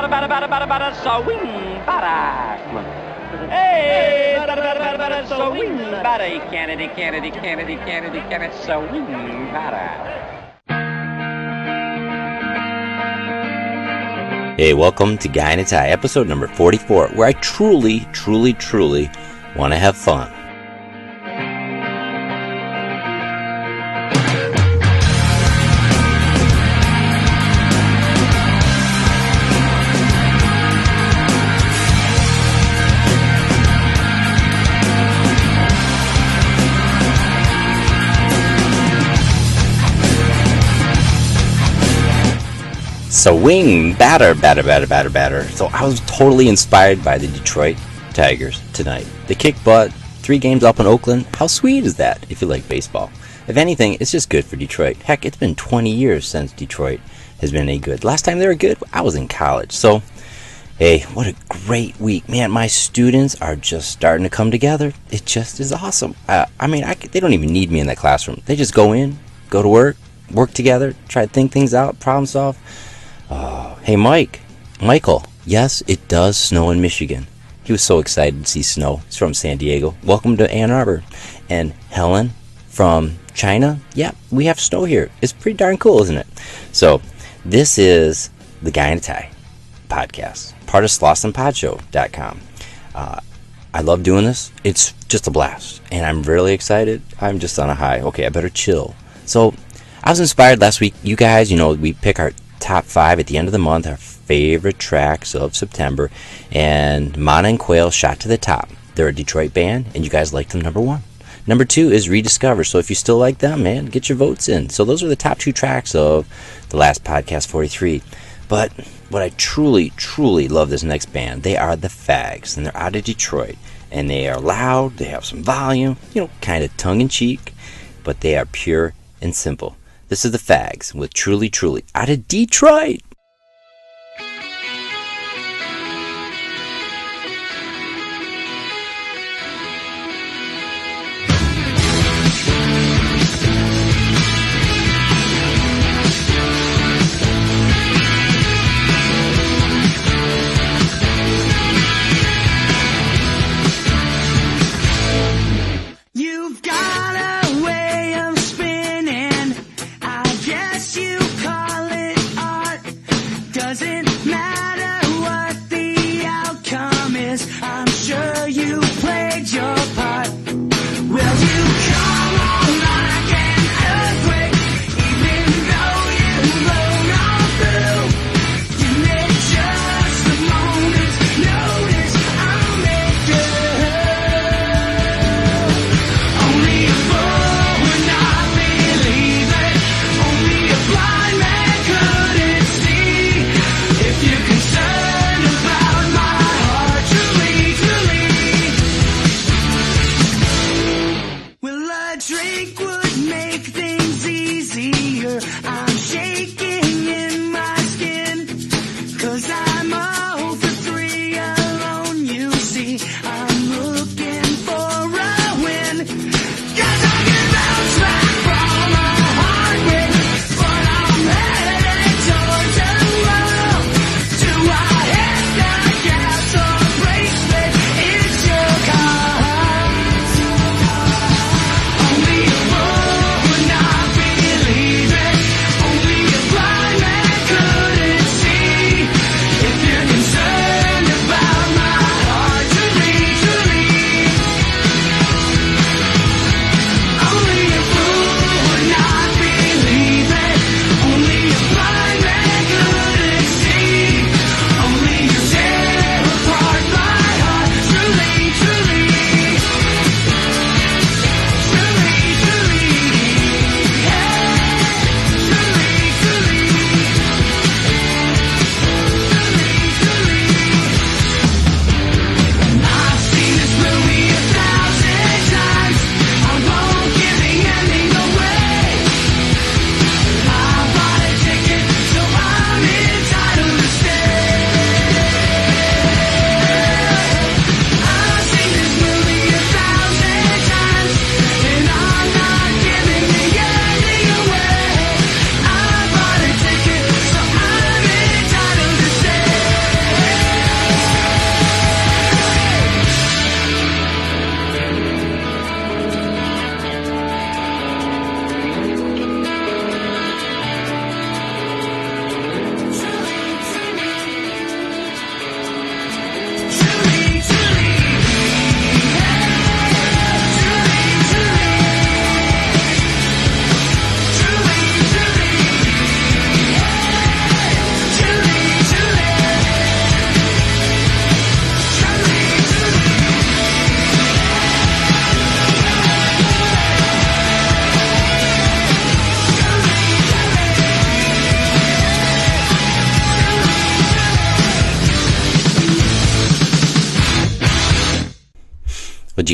bada bada bada bada bada swing bada. Hey. Kennedy, Kennedy, Kennedy, Kennedy, Kennedy, swing bada. Hey, welcome to Guy in a Tie, episode number 44, where I truly, truly, truly want to have fun. Swing, batter, batter, batter, batter, batter. So I was totally inspired by the Detroit Tigers tonight. They kicked butt, three games up in Oakland. How sweet is that if you like baseball? If anything, it's just good for Detroit. Heck, it's been 20 years since Detroit has been any good. Last time they were good, I was in college. So, hey, what a great week. Man, my students are just starting to come together. It just is awesome. Uh, I mean, I, they don't even need me in that classroom. They just go in, go to work, work together, try to think things out, problem solve Oh, hey, Mike. Michael. Yes, it does snow in Michigan. He was so excited to see snow. He's from San Diego. Welcome to Ann Arbor. And Helen from China. Yeah, we have snow here. It's pretty darn cool, isn't it? So, this is the Guy in a Tie podcast, part of SlausonPodShow.com. Uh, I love doing this. It's just a blast, and I'm really excited. I'm just on a high. Okay, I better chill. So, I was inspired last week. You guys, you know, we pick our top five at the end of the month, our favorite tracks of September. And Mana and Quail shot to the top. They're a Detroit band, and you guys like them number one. Number two is Rediscover. So if you still like them, man, get your votes in. So those are the top two tracks of the last podcast 43. But what I truly, truly love this next band, they are the Fags, and they're out of Detroit. And they are loud, they have some volume, you know, kind of tongue in cheek, but they are pure and simple. This is the Fags with Truly Truly out of Detroit.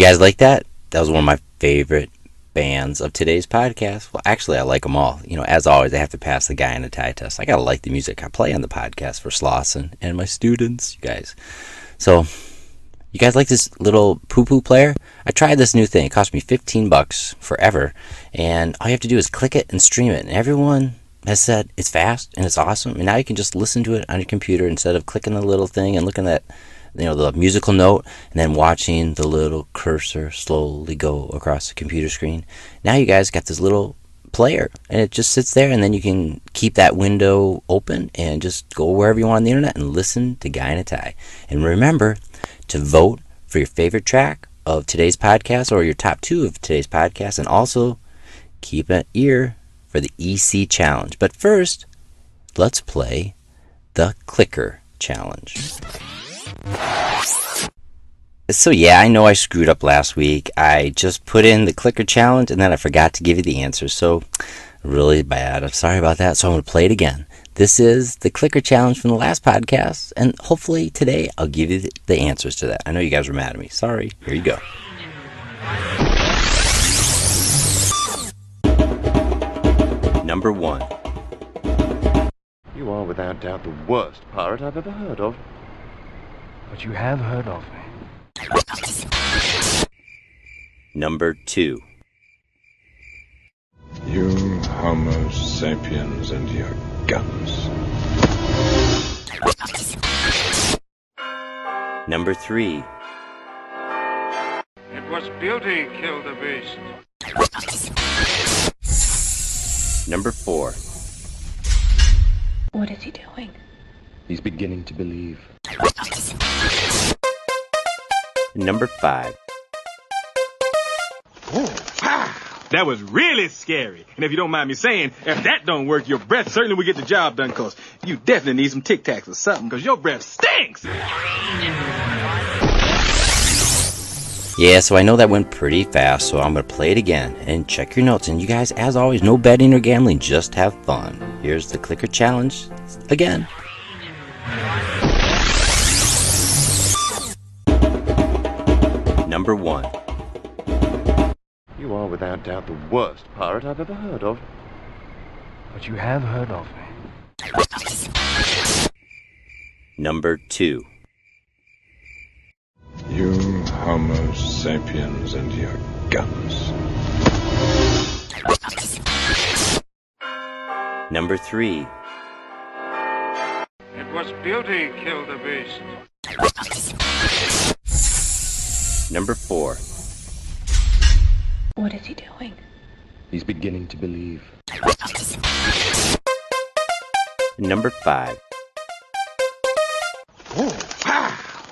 Guys like that? That was one of my favorite bands of today's podcast. Well, actually, I like them all. You know, as always, I have to pass the guy in a tie test. I gotta like the music I play on the podcast for Slauson and my students, you guys. So, you guys like this little poo poo player? I tried this new thing. It cost me 15 bucks forever, and all you have to do is click it and stream it. And everyone has said it's fast and it's awesome. And now you can just listen to it on your computer instead of clicking the little thing and looking at you know the musical note and then watching the little cursor slowly go across the computer screen. Now you guys got this little player and it just sits there and then you can keep that window open and just go wherever you want on the internet and listen to guy in a tie. And remember to vote for your favorite track of today's podcast or your top two of today's podcast and also keep an ear for the ec challenge. But first let's play the clicker challenge so yeah, I know I screwed up last week. I just put in the clicker challenge and then I forgot to give you the answer. So really bad. I'm sorry about that. So I'm going to play it again. This is the clicker challenge from the last podcast and hopefully today I'll give you the answers to that. I know you guys were mad at me. Sorry. Here you go. Number 1. You are without doubt the worst pirate I've ever heard of. But you have heard of me. Number 2. You Homo sapiens and your guns. Number 3. It was beauty killed the beast. Number 4. What is he doing? He's beginning to believe. Number 5. That was really scary. And if you don't mind me saying, if that don't work, your breath certainly will get the job done, cause you definitely need some Tic Tacs or something, cause your breath stinks! Yeah, so I know that went pretty fast, so I'm going to play it again and check your notes. And you guys, as always, no betting or gambling, just have fun. Here's the clicker challenge again. Number 1. You are without doubt the worst pirate I've ever heard of. But you have heard of me. Number 2. You Homo sapiens and your guns. Number 3. It was beauty killed the beast. Number 4. What is he doing? He's beginning to believe. Number 5.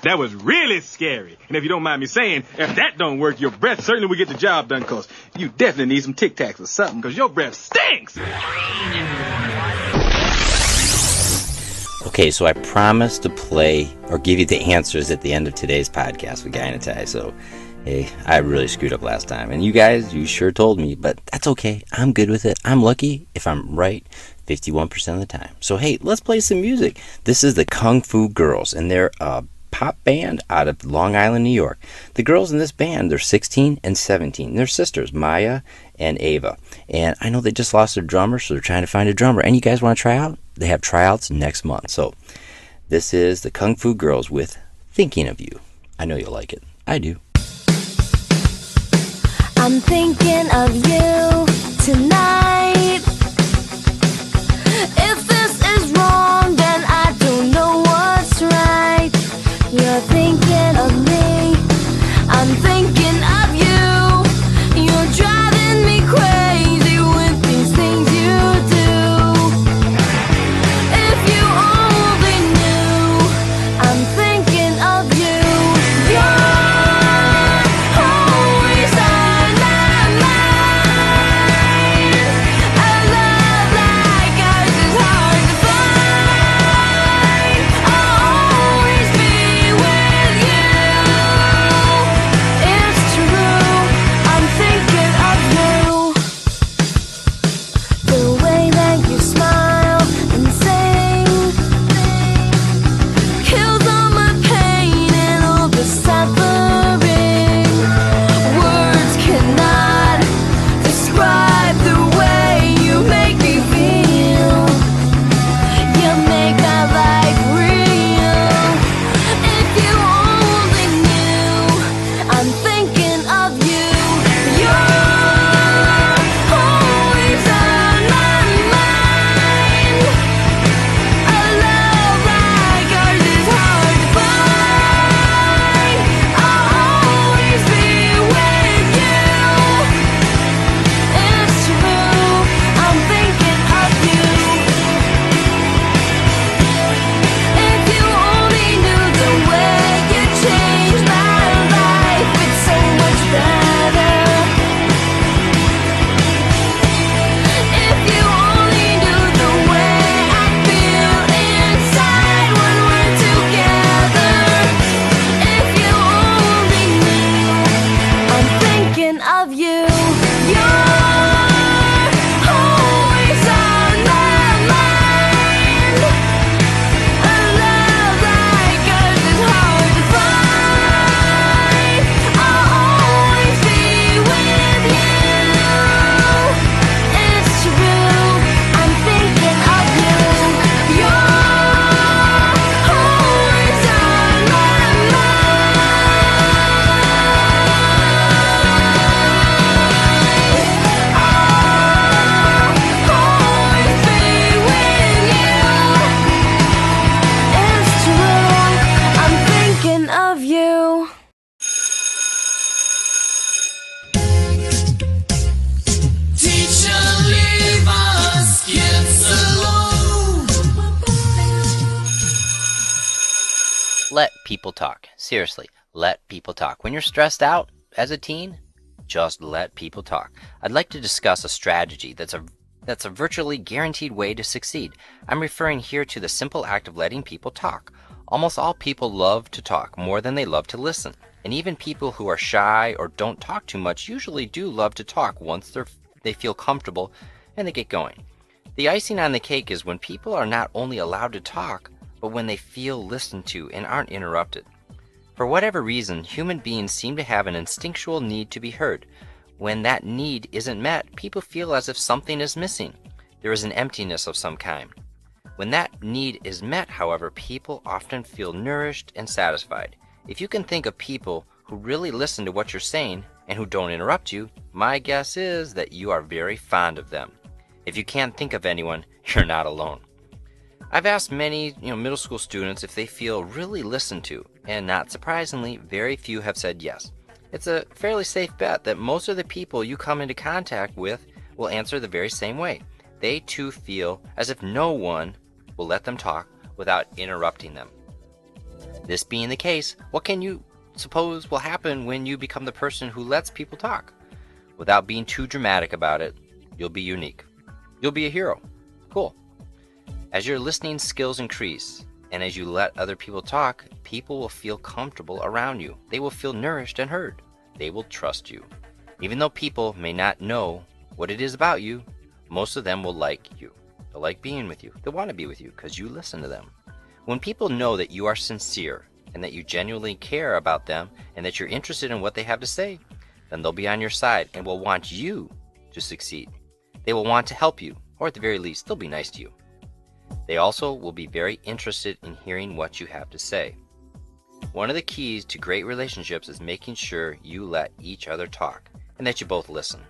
That was really scary. And if you don't mind me saying, if that don't work, your breath certainly will get the job done, cause you definitely need some Tic Tacs or something, cause your breath stinks! Okay, so I promised to play or give you the answers at the end of today's podcast with Guy in a Tie. So, hey, I really screwed up last time. And you guys, you sure told me, but that's okay. I'm good with it. I'm lucky if I'm right 51% of the time. So, hey, let's play some music. This is the Kung Fu Girls, and they're a pop band out of Long Island, New York. The girls in this band, they're 16 and 17. They're sisters, Maya and Ava. And I know they just lost their drummer, so they're trying to find a drummer. And you guys want to try out? They have tryouts next month. So this is the Kung Fu Girls with Thinking of You. I know you'll like it. I do. I'm thinking of you tonight. If this is wrong, thinking Seriously, let people talk. When you're stressed out as a teen, just let people talk. I'd like to discuss a strategy that's a that's a virtually guaranteed way to succeed. I'm referring here to the simple act of letting people talk. Almost all people love to talk more than they love to listen. And even people who are shy or don't talk too much usually do love to talk once they're, they feel comfortable and they get going. The icing on the cake is when people are not only allowed to talk, but when they feel listened to and aren't interrupted. For whatever reason, human beings seem to have an instinctual need to be heard. When that need isn't met, people feel as if something is missing. There is an emptiness of some kind. When that need is met, however, people often feel nourished and satisfied. If you can think of people who really listen to what you're saying and who don't interrupt you, my guess is that you are very fond of them. If you can't think of anyone, you're not alone. I've asked many, you know, middle school students if they feel really listened to, and not surprisingly, very few have said yes. It's a fairly safe bet that most of the people you come into contact with will answer the very same way. They too feel as if no one will let them talk without interrupting them. This being the case, what can you suppose will happen when you become the person who lets people talk? Without being too dramatic about it, you'll be unique. You'll be a hero. Cool. As your listening skills increase, and as you let other people talk, people will feel comfortable around you. They will feel nourished and heard. They will trust you. Even though people may not know what it is about you, most of them will like you. They'll like being with you. They'll want to be with you because you listen to them. When people know that you are sincere and that you genuinely care about them and that you're interested in what they have to say, then they'll be on your side and will want you to succeed. They will want to help you, or at the very least, they'll be nice to you. They also will be very interested in hearing what you have to say. One of the keys to great relationships is making sure you let each other talk and that you both listen.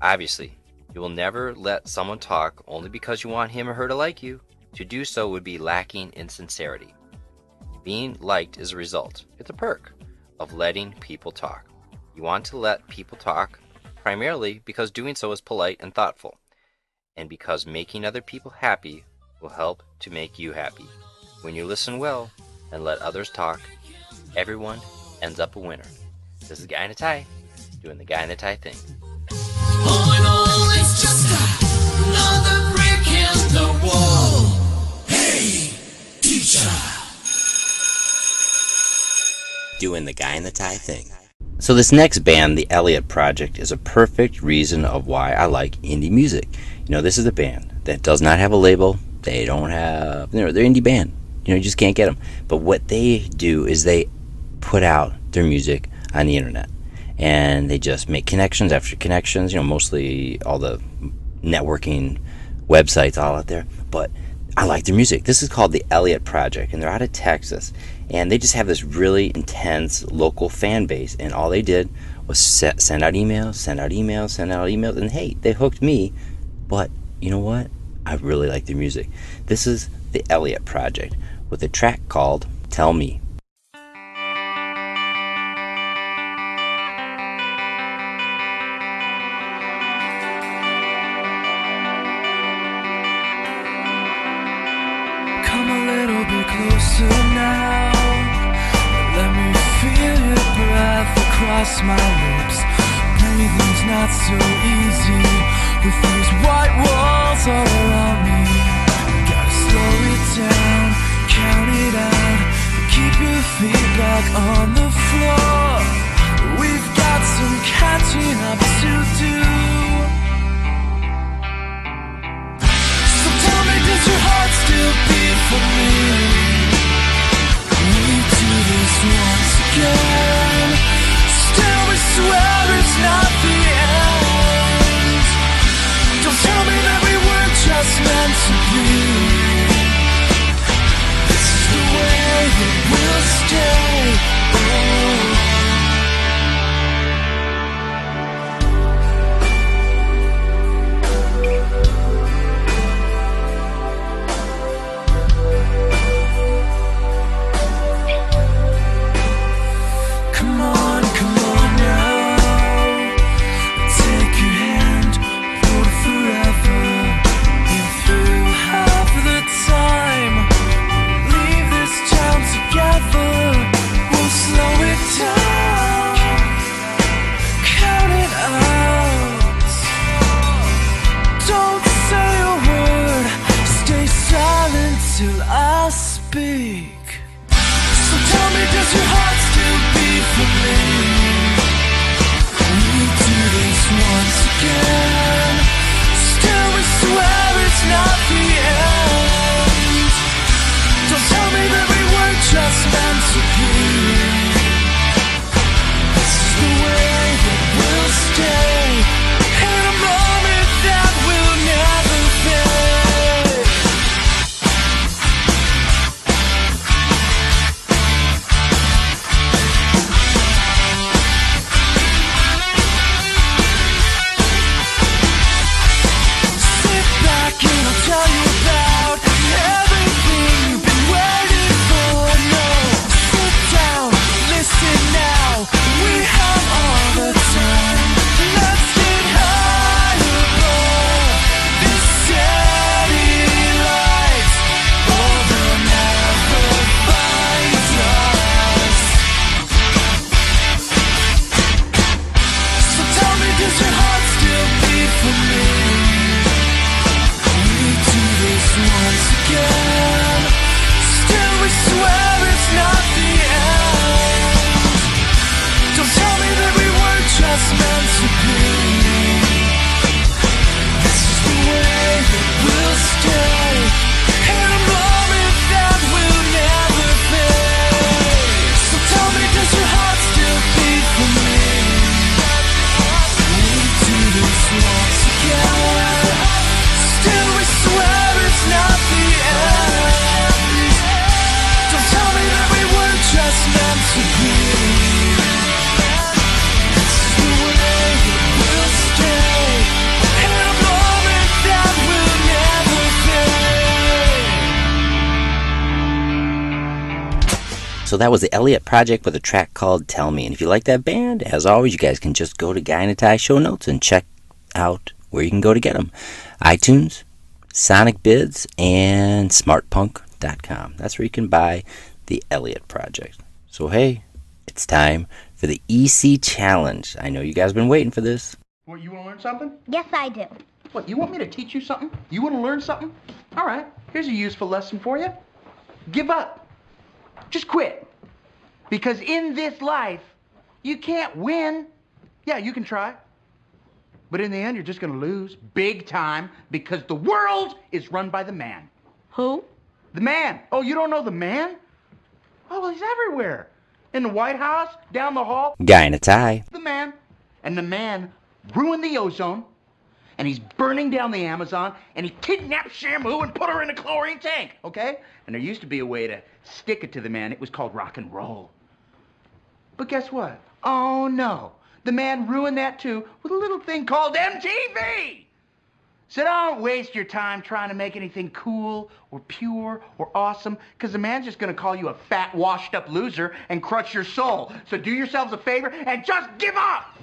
Obviously, you will never let someone talk only because you want him or her to like you. To do so would be lacking in sincerity. Being liked is a result, it's a perk of letting people talk. You want to let people talk primarily because doing so is polite and thoughtful, and because making other people happy will help to make you happy. When you listen well and let others talk, everyone ends up a winner. This is Guy in a Tie, doing the Guy in a Tie thing. All in all, it's just another brick in the wall. Hey, teacher. doing the guy in the tie thing. So this next band, the Elliott Project, is a perfect reason of why I like indie music. You know, this is a band that does not have a label. They don't have, you know, they're indie band. You know, you just can't get them. But what they do is they put out their music on the internet, and they just make connections after connections. You know, mostly all the networking websites all out there. But I like their music. This is called the Elliott Project, and they're out of Texas. And they just have this really intense local fan base. And all they did was set, send out emails, send out emails, send out emails. And hey, they hooked me. But you know what? I really like their music. This is the Elliott Project with a track called Tell Me. big. So that was the Elliott Project with a track called Tell Me. And if you like that band, as always, you guys can just go to Guy in a Tie show notes and check out where you can go to get them. iTunes, Sonic Bids, and smartpunk.com. That's where you can buy the Elliott Project. So hey, it's time for the EC Challenge. I know you guys have been waiting for this. What, you want to learn something? Yes, I do. What, you want me to teach you something? You want to learn something? All right, here's a useful lesson for you. Give up. Just quit. Because in this life, you can't win. Yeah, you can try. But in the end, you're just going to lose big time because the world is run by the man. Who? The man. Oh, you don't know the man? Oh, well, he's everywhere. In the White House, down the hall, Guy in a Tie. the man. And the man ruined the ozone, and he's burning down the Amazon, and he kidnapped Shamu and put her in a chlorine tank, okay? And there used to be a way to stick it to the man. It was called rock and roll. But guess what? Oh no. The man ruined that too with a little thing called MTV. So don't waste your time trying to make anything cool or pure or awesome, because the man's just gonna call you a fat, washed up loser and crush your soul. So do yourselves a favor and just give up!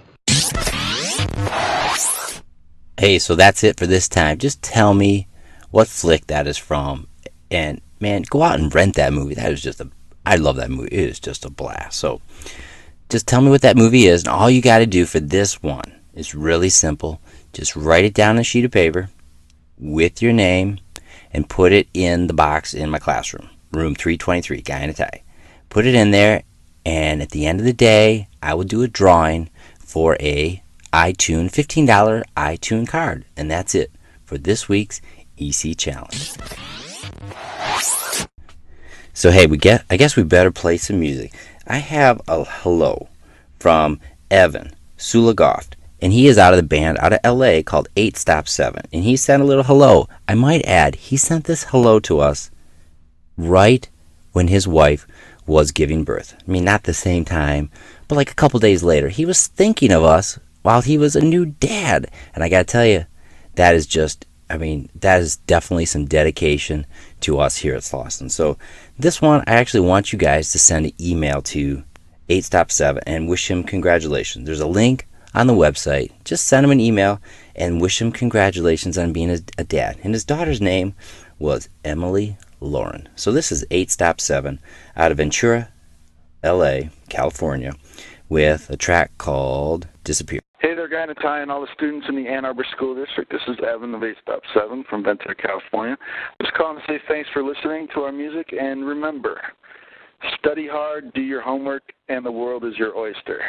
Hey, so that's it for this time. Just tell me what flick that is from. And man, go out and rent that movie. That is just a I love that movie. It is just a blast. So just tell me what that movie is, and all you got to do for this one is really simple. Just write it down on a sheet of paper with your name and put it in the box in my classroom, room 323, guy in a tie. Put it in there, and at the end of the day, I will do a drawing for a iTunes $15 iTunes card, and that's it for this week's EC challenge. So hey, we get. I guess we better play some music. I have a hello from Evan Sula-Goff, and he is out of the band out of L.A. called Eight Stop Seven, and he sent a little hello. I might add, he sent this hello to us right when his wife was giving birth. I mean, not the same time, but like a couple days later. He was thinking of us while he was a new dad, and I got to tell you, that is just. I mean, that is definitely some dedication to us here at Slauson. So, this one, I actually want you guys to send an email to 8stop7 and wish him congratulations. There's a link on the website. Just send him an email and wish him congratulations on being a, a dad. And his daughter's name was Emily Lauren. So, this is 8stop7 out of Ventura, LA, California, with a track called Disappear. Hey there, Guy Tie, and all the students in the Ann Arbor School District. This is Evan of 8 Stop 7 from Ventura, California. Just calling to say thanks for listening to our music, and remember, study hard, do your homework, and the world is your oyster.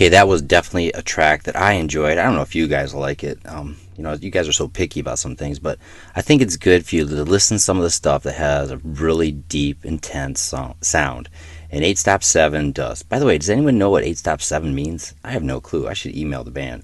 Okay, that was definitely a track that I enjoyed. I don't know if you guys like it. Um, you know, you guys are so picky about some things, but I think it's good for you to listen to some of the stuff that has a really deep, intense so- sound. And 8 Stop 7 does. By the way, does anyone know what 8 Stop 7 means? I have no clue. I should email the band.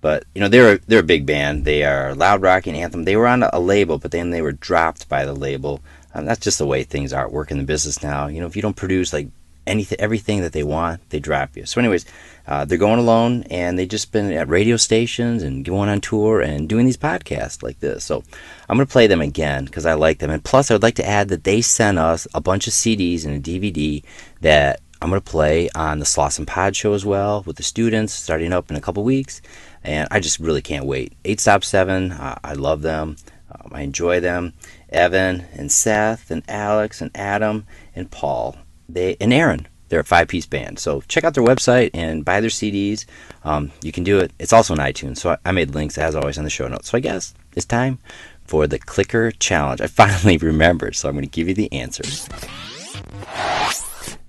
But, you know, they're, they're a big band. They are loud rock and anthem. They were on a label, but then they were dropped by the label. That's just the way things are at work in the business now. You know, if you don't produce like anything, everything that they want, they drop you. So, anyways, uh, they're going alone, and they've just been at radio stations and going on tour and doing these podcasts like this. So, I'm going to play them again because I like them. And plus, I would like to add that they sent us a bunch of CDs and a DVD that I'm going to play on the Slauson Pod show as well with the students starting up in a couple weeks. And I just really can't wait. 8 Stop 7, uh, I love them. Um, I enjoy them. Evan and Seth and Alex and Adam and Paul they and Aaron. They're a five piece band. So check out their website and buy their CDs. Um, you can do it. It's also on iTunes. So I, I made links as always in the show notes. So I guess it's time for the clicker challenge. I finally remembered, so I'm going to give you the answers.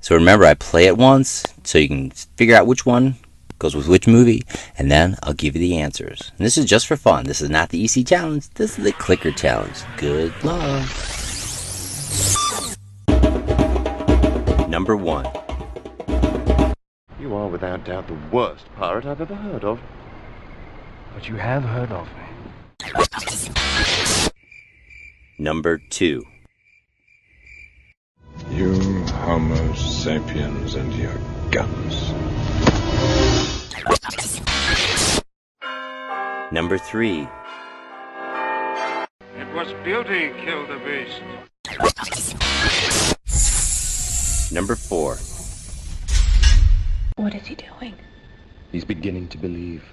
So remember, I play it once so you can figure out which one goes with which movie, and then I'll give you the answers. And this is just for fun. This is not the EC challenge. This is the clicker challenge. Good luck. Number one. You are without doubt the worst pirate I've ever heard of. But you have heard of me. Number two. You Homo sapiens and your guns. Number three. It was beauty killed the beast. Number four. What is he doing? He's beginning to believe.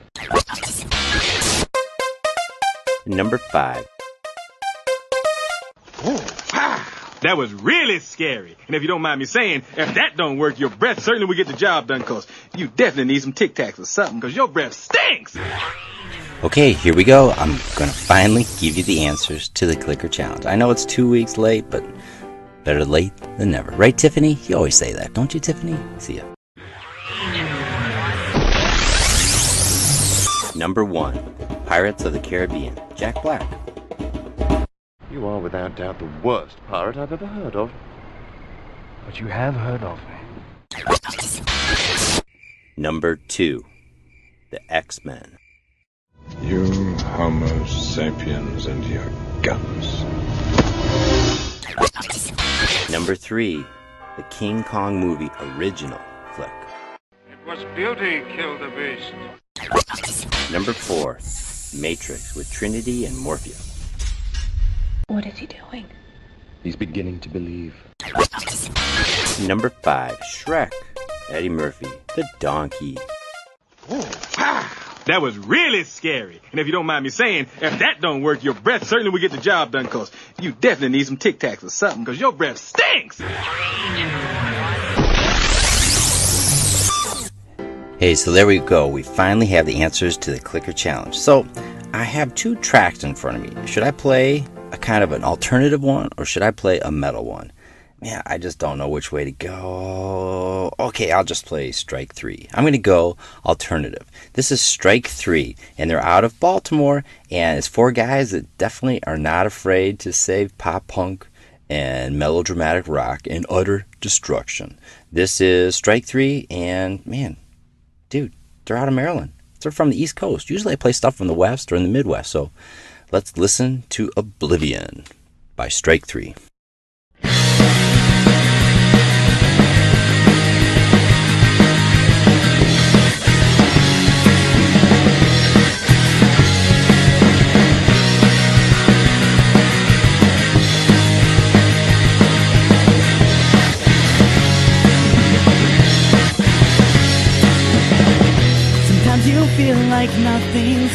Number five. That was really scary. And if you don't mind me saying, if that don't work, your breath certainly will get the job done, cause you definitely need some Tic Tacs or something, cause your breath stinks! Okay, here we go. I'm gonna finally give you the answers to the clicker challenge. I know it's two weeks late, but better late than never. Right, Tiffany? You always say that, don't you, Tiffany? See ya. Number one. Pirates of the Caribbean. Jack Black. You are without doubt the worst pirate I've ever heard of. but you have heard of me. Number two, the X Men. You Homo sapiens and your guns. Number three, the King Kong movie original flick. It was beauty killed the beast. Number four, Matrix with Trinity and Morpheus. What is he doing? He's beginning to believe. Number five, Shrek. Eddie Murphy, the donkey. That was really scary. And if you don't mind me saying, if that don't work, your breath certainly will get the job done, cause you definitely need some Tic Tacs or something, cause your breath stinks! Hey, so there we go. We finally have the answers to the clicker challenge. So I have two tracks in front of me. Should I play a kind of an alternative one or should I play a metal one? Man, I just don't know which way to go. Okay, I'll just play strike three. I'm going to go alternative. This is strike three, and they're out of Baltimore, and it's four guys that definitely are not afraid to save pop punk and melodramatic rock and utter destruction. This is strike three, and man, dude, they're out of Maryland. They're from the East Coast. Usually I play stuff from the West or in the Midwest. So let's listen to Oblivion by Strike Three.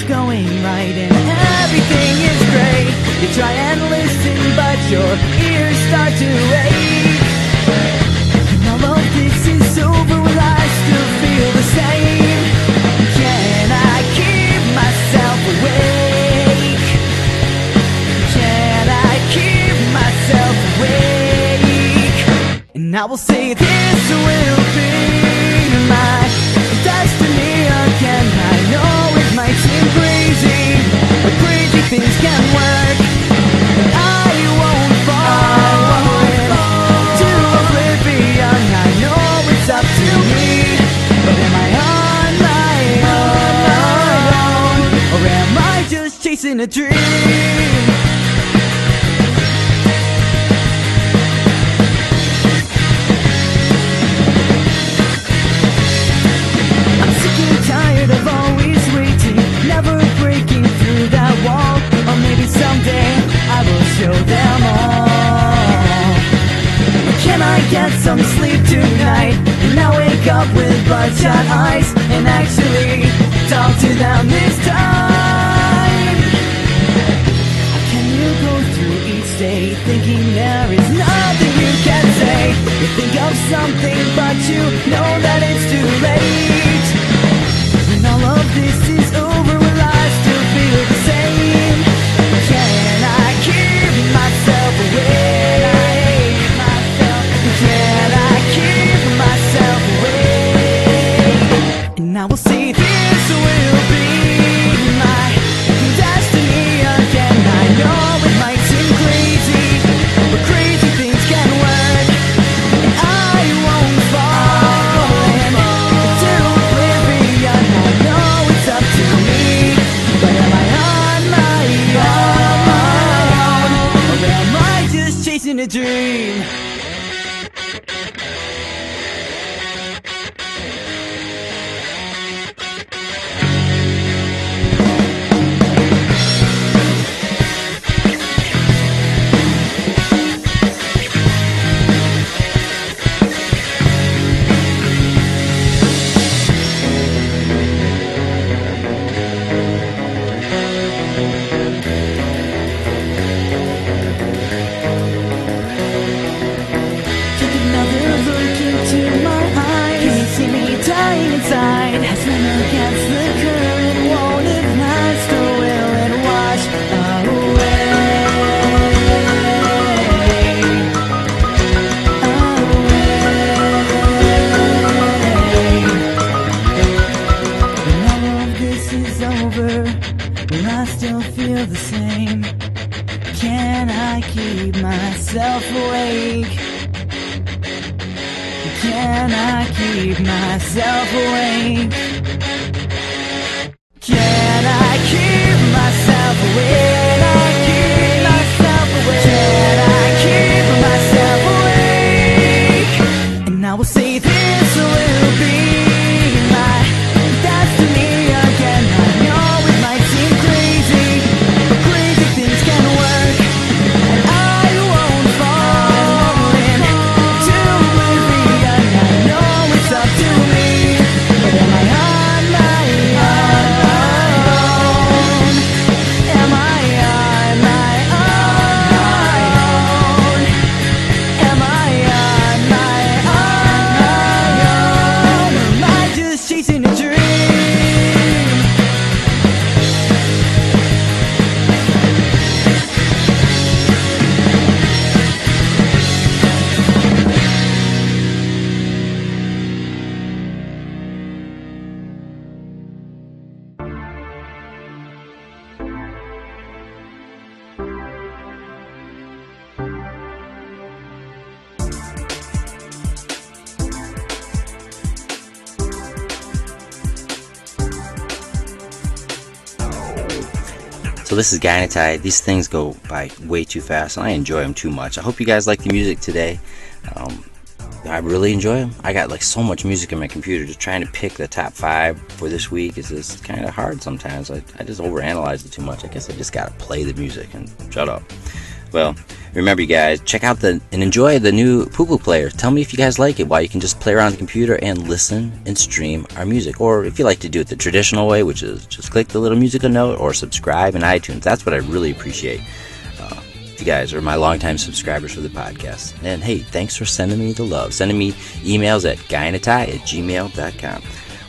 Going bloodshot eyes and actually talk to them this time. Can you go through each day thinking there is nothing you can say? You think of something, but you know that it's too late. Chasing a dream? So this is Guy in a Tie. These things go by way too fast, and I enjoy them too much. I hope you guys like the music today. Um, I really enjoy them. I got like so much music in my computer. Just trying to pick the top five for this week is just kind of hard sometimes. I, I just overanalyze it too much. I guess I just gotta play the music and shut up. Well, remember, you guys, check out the and enjoy the new Poo Poo player. Tell me if you guys like it. While you can just play around the computer and listen and stream our music, or if you like to do it the traditional way, which is just click the little musical note or subscribe in iTunes. That's what I really appreciate. Uh, you guys are my longtime subscribers for the podcast. And hey, thanks for sending me the love. Sending me emails at guyinatie at gmail.com.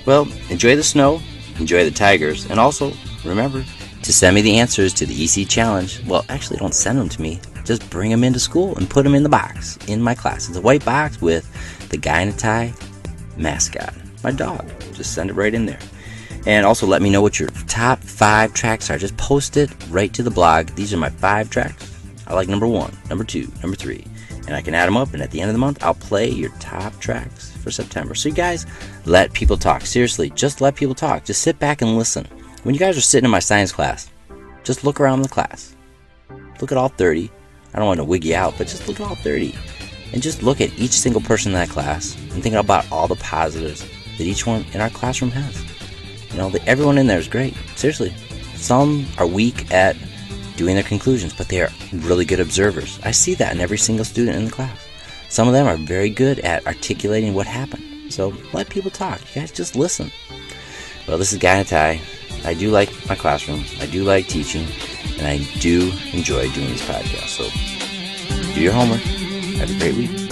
Well, enjoy the snow, enjoy the tigers, and also remember to send me the answers to the EC challenge. Well, actually, don't send them to me. Just bring them into school and put them in the box in my class. It's a white box with the Guy in a Tie mascot, my dog. Just send it right in there. And also let me know what your top five tracks are. Just post it right to the blog. These are my five tracks. I like number one, number two, number three. And I can add them up, and at the end of the month, I'll play your top tracks for September. So, you guys, let people talk. Seriously, just let people talk. Just sit back and listen. When you guys are sitting in my science class, just look around the class. Look at all 30. I don't want to wig you out, but just look at all 30. And just look at each single person in that class and think about all the positives that each one in our classroom has. You know, that everyone in there is great. Seriously. Some are weak at doing their conclusions, but they are really good observers. I see that in every single student in the class. Some of them are very good at articulating what happened. So let people talk. You guys just listen. Well, this is Guy in a Tie. I do like my classroom. I do like teaching. And I do enjoy doing these podcasts. So do your homework. Have a great week.